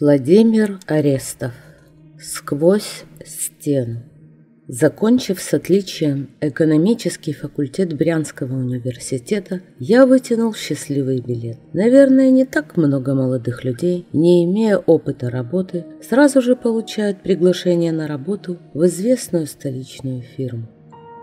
Владимир Арестов. Сквозь стену. Закончив с отличием экономический факультет Брянского университета, я вытянул счастливый билет. Наверное, не так много молодых людей, не имея опыта работы, сразу же получают приглашение на работу в известную столичную фирму.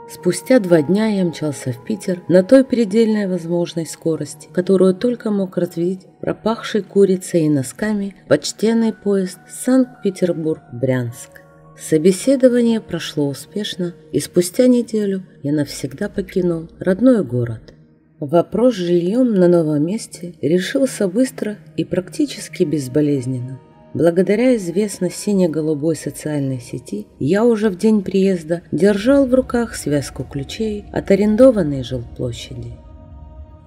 Спустя два дня я мчался в Питер на той предельной возможной скорости, которую только мог развить пропахший курицей и носками почтенный поезд Санкт-Петербург-Брянск. Собеседование прошло успешно, и спустя неделю я навсегда покинул родной город. Вопрос с жильем на новом месте решился быстро и практически безболезненно. Благодаря известной сине-голубой социальной сети я уже в день приезда держал в руках связку ключей от арендованной жилплощади.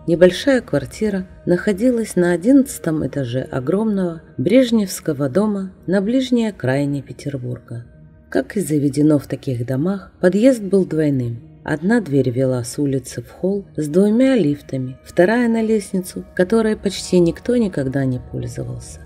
Небольшая квартира находилась на одиннадцатом этаже огромного Брежневского дома на ближней окраине Петербурга. Как и заведено в таких домах, подъезд был двойным. Одна дверь вела с улицы в холл с двумя лифтами, вторая на лестницу, которой почти никто никогда не пользовался.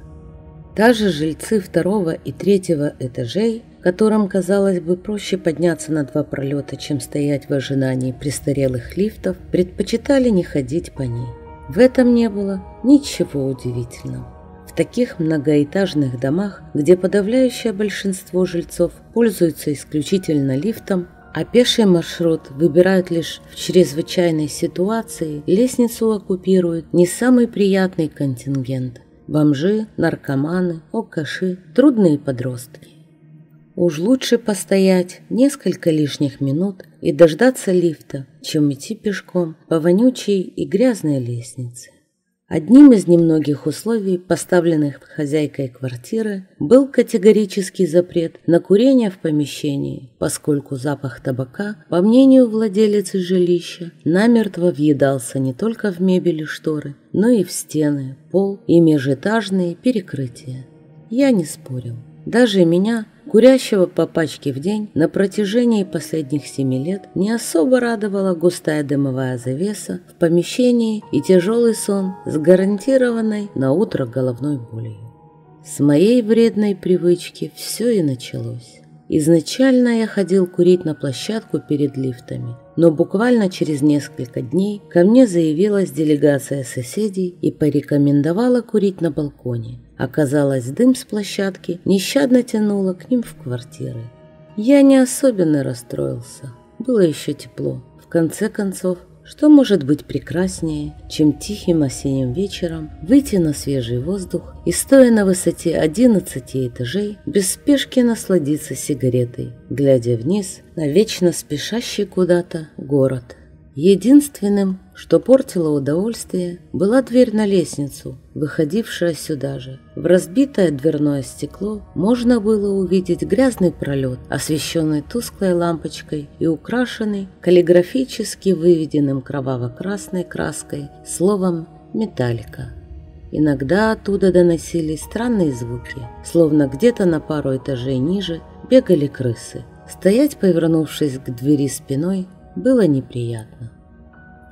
Даже жильцы второго и третьего этажей, которым, казалось бы, проще подняться на два пролета, чем стоять в ожидании престарелых лифтов, предпочитали не ходить по ней. В этом не было ничего удивительного. В таких многоэтажных домах, где подавляющее большинство жильцов пользуются исключительно лифтом, а пеший маршрут выбирают лишь в чрезвычайной ситуации, лестницу оккупирует не самый приятный контингент Бомжи, наркоманы, алкаши, трудные подростки. Уж лучше постоять несколько лишних минут и дождаться лифта, чем идти пешком по вонючей и грязной лестнице. Одним из немногих условий, поставленных хозяйкой квартиры, был категорический запрет на курение в помещении, поскольку запах табака, по мнению владелицы жилища, намертво въедался не только в мебель и шторы, но и в стены, пол и межэтажные перекрытия. Я не спорил. Даже меня, курящего по пачке в день, на протяжении последних семи лет не особо радовала густая дымовая завеса в помещении и тяжелый сон с гарантированной на утро головной болью. С моей вредной привычки все и началось. Изначально я ходил курить на площадку перед лифтами, но буквально через несколько дней ко мне заявилась делегация соседей и порекомендовала курить на балконе. Оказалось, дым с площадки нещадно тянуло к ним в квартиры. Я не особенно расстроился. Было еще тепло. В конце концов, что может быть прекраснее, чем тихим осенним вечером выйти на свежий воздух и, стоя на высоте 11 этажей, без спешки насладиться сигаретой, глядя вниз на вечно спешащий куда-то город – Единственным, что портило удовольствие, была дверь на лестницу, выходившая сюда же. В разбитое дверное стекло можно было увидеть грязный пролет, освещенный тусклой лампочкой и украшенный каллиграфически выведенным кроваво-красной краской словом «металлика». Иногда оттуда доносились странные звуки, словно где-то на пару этажей ниже бегали крысы. Стоять, повернувшись к двери спиной, было неприятно.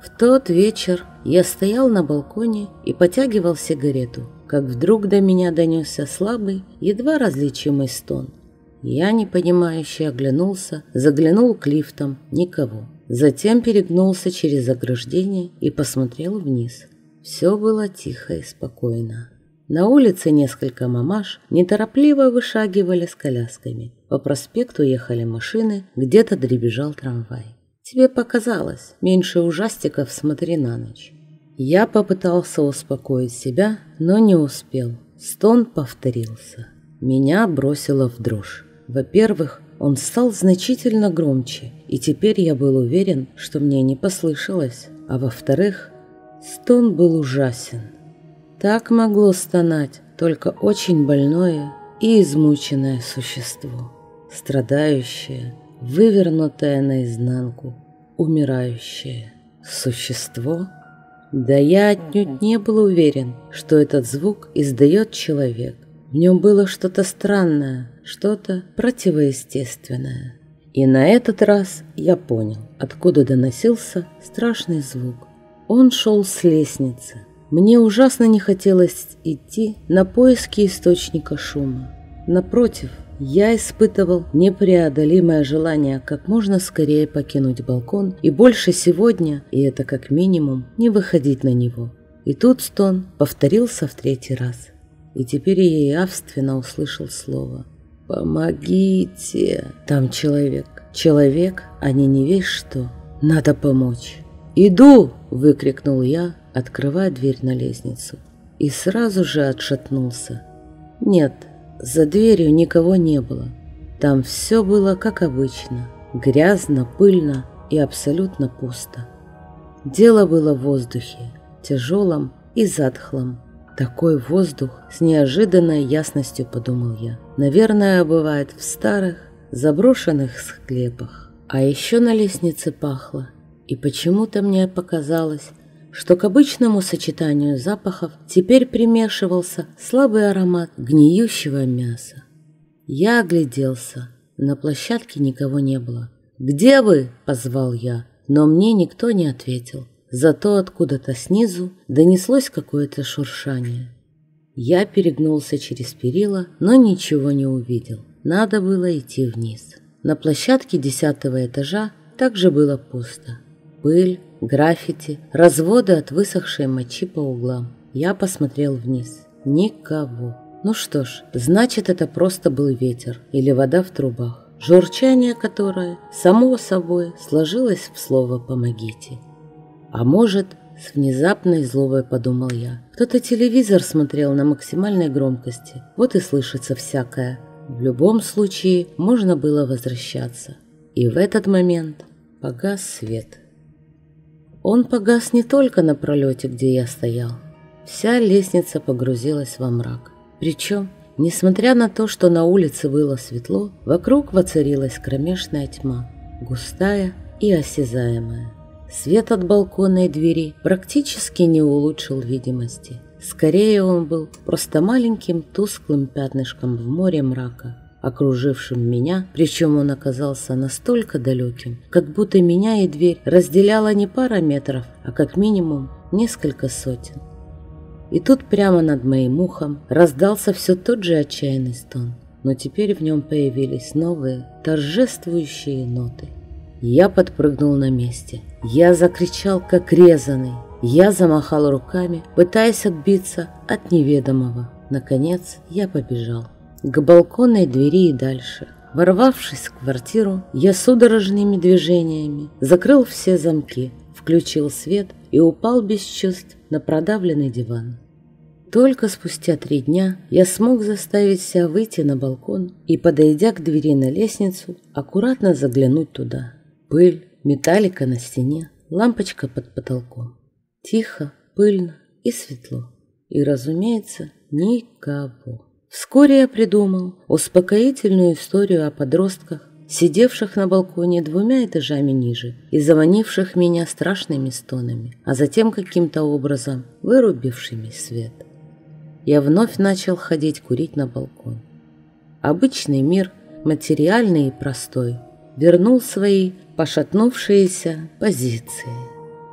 В тот вечер я стоял на балконе и потягивал сигарету, как вдруг до меня донесся слабый, едва различимый стон. Я, непонимающе, оглянулся, заглянул к лифтам, никого. Затем перегнулся через ограждение и посмотрел вниз. Все было тихо и спокойно. На улице несколько мамаш неторопливо вышагивали с колясками. По проспекту ехали машины, где-то дребезжал трамвай. Тебе показалось, меньше ужастиков смотри на ночь. Я попытался успокоить себя, но не успел. Стон повторился. Меня бросило в дрожь. Во-первых, он стал значительно громче, и теперь я был уверен, что мне не послышалось. А во-вторых, стон был ужасен. Так могло стонать только очень больное и измученное существо, страдающее, вывернутое наизнанку, умирающее существо? Да я отнюдь не был уверен, что этот звук издает человек. В нем было что-то странное, что-то противоестественное. И на этот раз я понял, откуда доносился страшный звук. Он шел с лестницы. Мне ужасно не хотелось идти на поиски источника шума. Напротив, я испытывал непреодолимое желание как можно скорее покинуть балкон и больше сегодня, и это как минимум, не выходить на него. И тут стон повторился в третий раз. И теперь я явственно услышал слово «Помогите!» Там человек. Человек, а не не весь что. Надо помочь. «Иду!» – выкрикнул я, открывая дверь на лестницу. И сразу же отшатнулся. Нет, за дверью никого не было. Там все было как обычно. Грязно, пыльно и абсолютно пусто. Дело было в воздухе, тяжелом и затхлом. Такой воздух с неожиданной ясностью, подумал я. Наверное, бывает в старых, заброшенных склепах. А еще на лестнице пахло. И почему-то мне показалось, что к обычному сочетанию запахов теперь примешивался слабый аромат гниющего мяса. Я огляделся. На площадке никого не было. «Где вы?» – позвал я, но мне никто не ответил. Зато откуда-то снизу донеслось какое-то шуршание. Я перегнулся через перила, но ничего не увидел. Надо было идти вниз. На площадке десятого этажа также было пусто. Пыль, граффити, разводы от высохшей мочи по углам. Я посмотрел вниз. Никого. Ну что ж, значит это просто был ветер или вода в трубах, журчание которое, само собой, сложилось в слово «помогите». А может, с внезапной злобой подумал я. Кто-то телевизор смотрел на максимальной громкости, вот и слышится всякое. В любом случае можно было возвращаться. И в этот момент погас свет. Он погас не только на пролете, где я стоял. Вся лестница погрузилась во мрак. Причем, несмотря на то, что на улице было светло, вокруг воцарилась кромешная тьма, густая и осязаемая. Свет от балкона и двери практически не улучшил видимости. Скорее он был просто маленьким тусклым пятнышком в море мрака, окружившим меня, причем он оказался настолько далеким, как будто меня и дверь разделяла не пара метров, а как минимум несколько сотен. И тут прямо над моим ухом раздался все тот же отчаянный стон, но теперь в нем появились новые, торжествующие ноты. Я подпрыгнул на месте. Я закричал, как резанный. Я замахал руками, пытаясь отбиться от неведомого. Наконец я побежал к балконной двери и дальше. Ворвавшись в квартиру, я судорожными движениями закрыл все замки, включил свет и упал без чувств на продавленный диван. Только спустя три дня я смог заставить себя выйти на балкон и, подойдя к двери на лестницу, аккуратно заглянуть туда. Пыль, металлика на стене, лампочка под потолком. Тихо, пыльно и светло. И, разумеется, никого. Вскоре я придумал успокоительную историю о подростках, сидевших на балконе двумя этажами ниже и заманивших меня страшными стонами, а затем каким-то образом вырубившими свет. Я вновь начал ходить курить на балкон. Обычный мир, материальный и простой, вернул свои пошатнувшиеся позиции.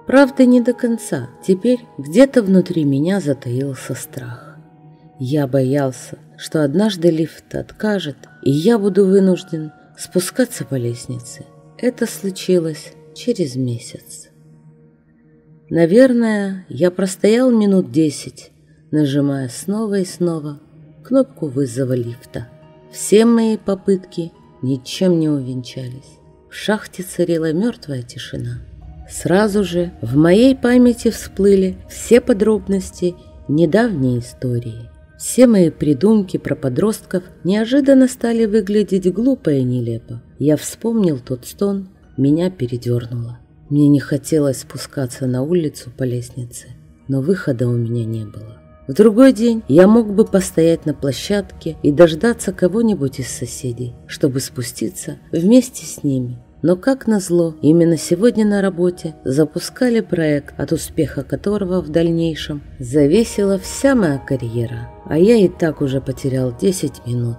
Правда, не до конца. Теперь где-то внутри меня затаился страх. Я боялся, что однажды лифт откажет, и я буду вынужден спускаться по лестнице. Это случилось через месяц. Наверное, я простоял минут десять, нажимая снова и снова кнопку вызова лифта. Все мои попытки ничем не увенчались. В шахте царила мертвая тишина. Сразу же в моей памяти всплыли все подробности недавней истории. Все мои придумки про подростков неожиданно стали выглядеть глупо и нелепо. Я вспомнил тот стон, меня передернуло. Мне не хотелось спускаться на улицу по лестнице, но выхода у меня не было. В другой день я мог бы постоять на площадке и дождаться кого-нибудь из соседей, чтобы спуститься вместе с ними но, как назло, именно сегодня на работе запускали проект, от успеха которого в дальнейшем зависела вся моя карьера, а я и так уже потерял 10 минут.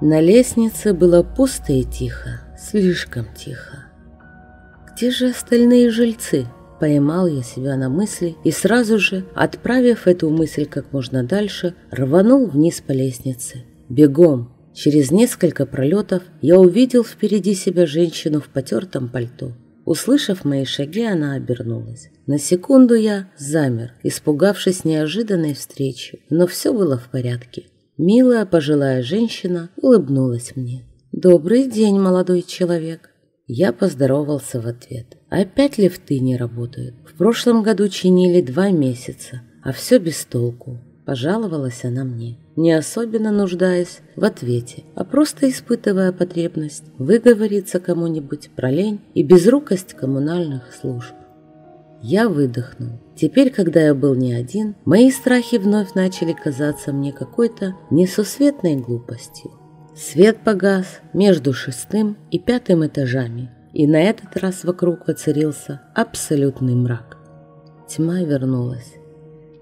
На лестнице было пусто и тихо, слишком тихо. Где же остальные жильцы? поймал я себя на мысли и сразу же, отправив эту мысль как можно дальше, рванул вниз по лестнице. Бегом! Через несколько пролетов я увидел впереди себя женщину в потертом пальто. Услышав мои шаги, она обернулась. На секунду я замер, испугавшись неожиданной встречи, но все было в порядке. Милая пожилая женщина улыбнулась мне. «Добрый день, молодой человек!» Я поздоровался в ответ. «Опять лифты не работают. В прошлом году чинили два месяца, а все без толку. Пожаловалась она мне, не особенно нуждаясь в ответе, а просто испытывая потребность выговориться кому-нибудь про лень и безрукость коммунальных служб. Я выдохнул. Теперь, когда я был не один, мои страхи вновь начали казаться мне какой-то несусветной глупостью. Свет погас между шестым и пятым этажами, и на этот раз вокруг воцарился абсолютный мрак. Тьма вернулась.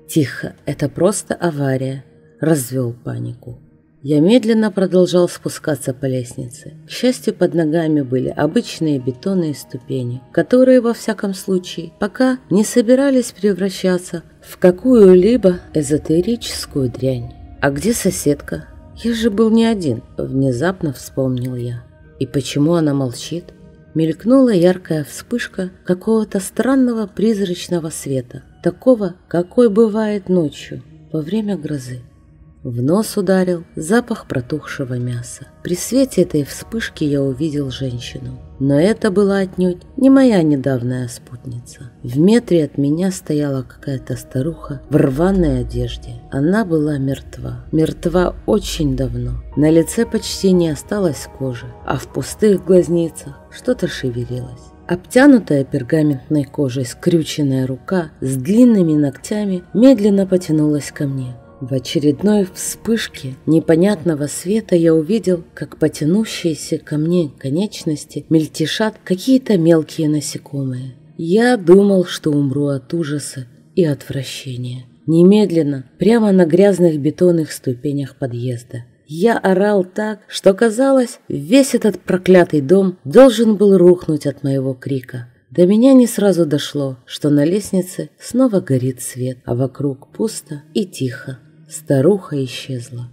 «Тихо, это просто авария», – развел панику. Я медленно продолжал спускаться по лестнице. К счастью, под ногами были обычные бетонные ступени, которые, во всяком случае, пока не собирались превращаться в какую-либо эзотерическую дрянь. «А где соседка? Я же был не один», – внезапно вспомнил я. «И почему она молчит?» Мелькнула яркая вспышка какого-то странного призрачного света – такого, какой бывает ночью во время грозы. В нос ударил запах протухшего мяса. При свете этой вспышки я увидел женщину. Но это была отнюдь не моя недавняя спутница. В метре от меня стояла какая-то старуха в рваной одежде. Она была мертва. Мертва очень давно. На лице почти не осталось кожи, а в пустых глазницах что-то шевелилось. Обтянутая пергаментной кожей скрюченная рука с длинными ногтями медленно потянулась ко мне. В очередной вспышке непонятного света я увидел, как потянувшиеся ко мне конечности мельтешат какие-то мелкие насекомые. Я думал, что умру от ужаса и отвращения. Немедленно, прямо на грязных бетонных ступенях подъезда. Я орал так, что казалось, весь этот проклятый дом должен был рухнуть от моего крика. До меня не сразу дошло, что на лестнице снова горит свет, а вокруг пусто и тихо. Старуха исчезла.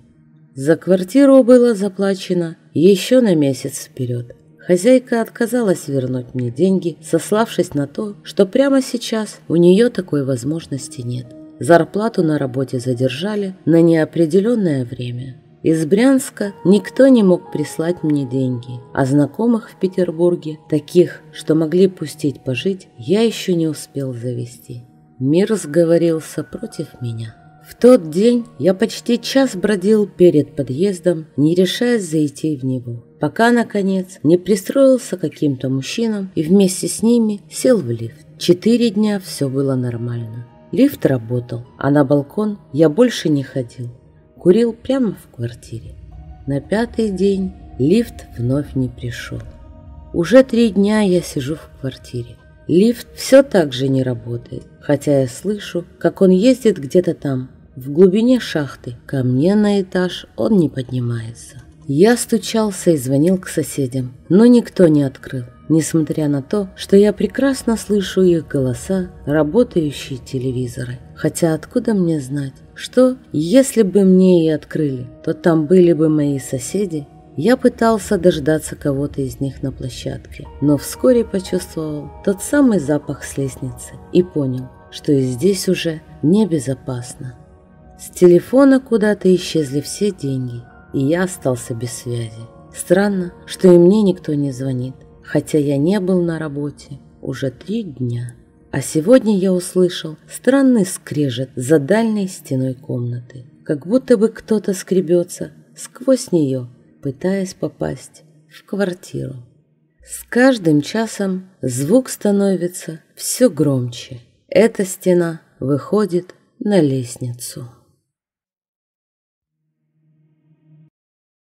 За квартиру было заплачено еще на месяц вперед. Хозяйка отказалась вернуть мне деньги, сославшись на то, что прямо сейчас у нее такой возможности нет. Зарплату на работе задержали на неопределенное время. Из Брянска никто не мог прислать мне деньги, а знакомых в Петербурге, таких, что могли пустить пожить, я еще не успел завести. Мир сговорился против меня. В тот день я почти час бродил перед подъездом, не решаясь зайти в него, пока, наконец, не пристроился каким-то мужчинам и вместе с ними сел в лифт. Четыре дня все было нормально. Лифт работал, а на балкон я больше не ходил курил прямо в квартире. На пятый день лифт вновь не пришел. Уже три дня я сижу в квартире. Лифт все так же не работает, хотя я слышу, как он ездит где-то там, в глубине шахты. Ко мне на этаж он не поднимается. Я стучался и звонил к соседям, но никто не открыл, несмотря на то, что я прекрасно слышу их голоса, работающие телевизоры. Хотя откуда мне знать, что, если бы мне и открыли, то там были бы мои соседи. Я пытался дождаться кого-то из них на площадке, но вскоре почувствовал тот самый запах с лестницы и понял, что и здесь уже небезопасно. С телефона куда-то исчезли все деньги, и я остался без связи. Странно, что и мне никто не звонит, хотя я не был на работе уже три дня. А сегодня я услышал странный скрежет за дальней стеной комнаты, как будто бы кто-то скребется сквозь нее, пытаясь попасть в квартиру. С каждым часом звук становится все громче. Эта стена выходит на лестницу.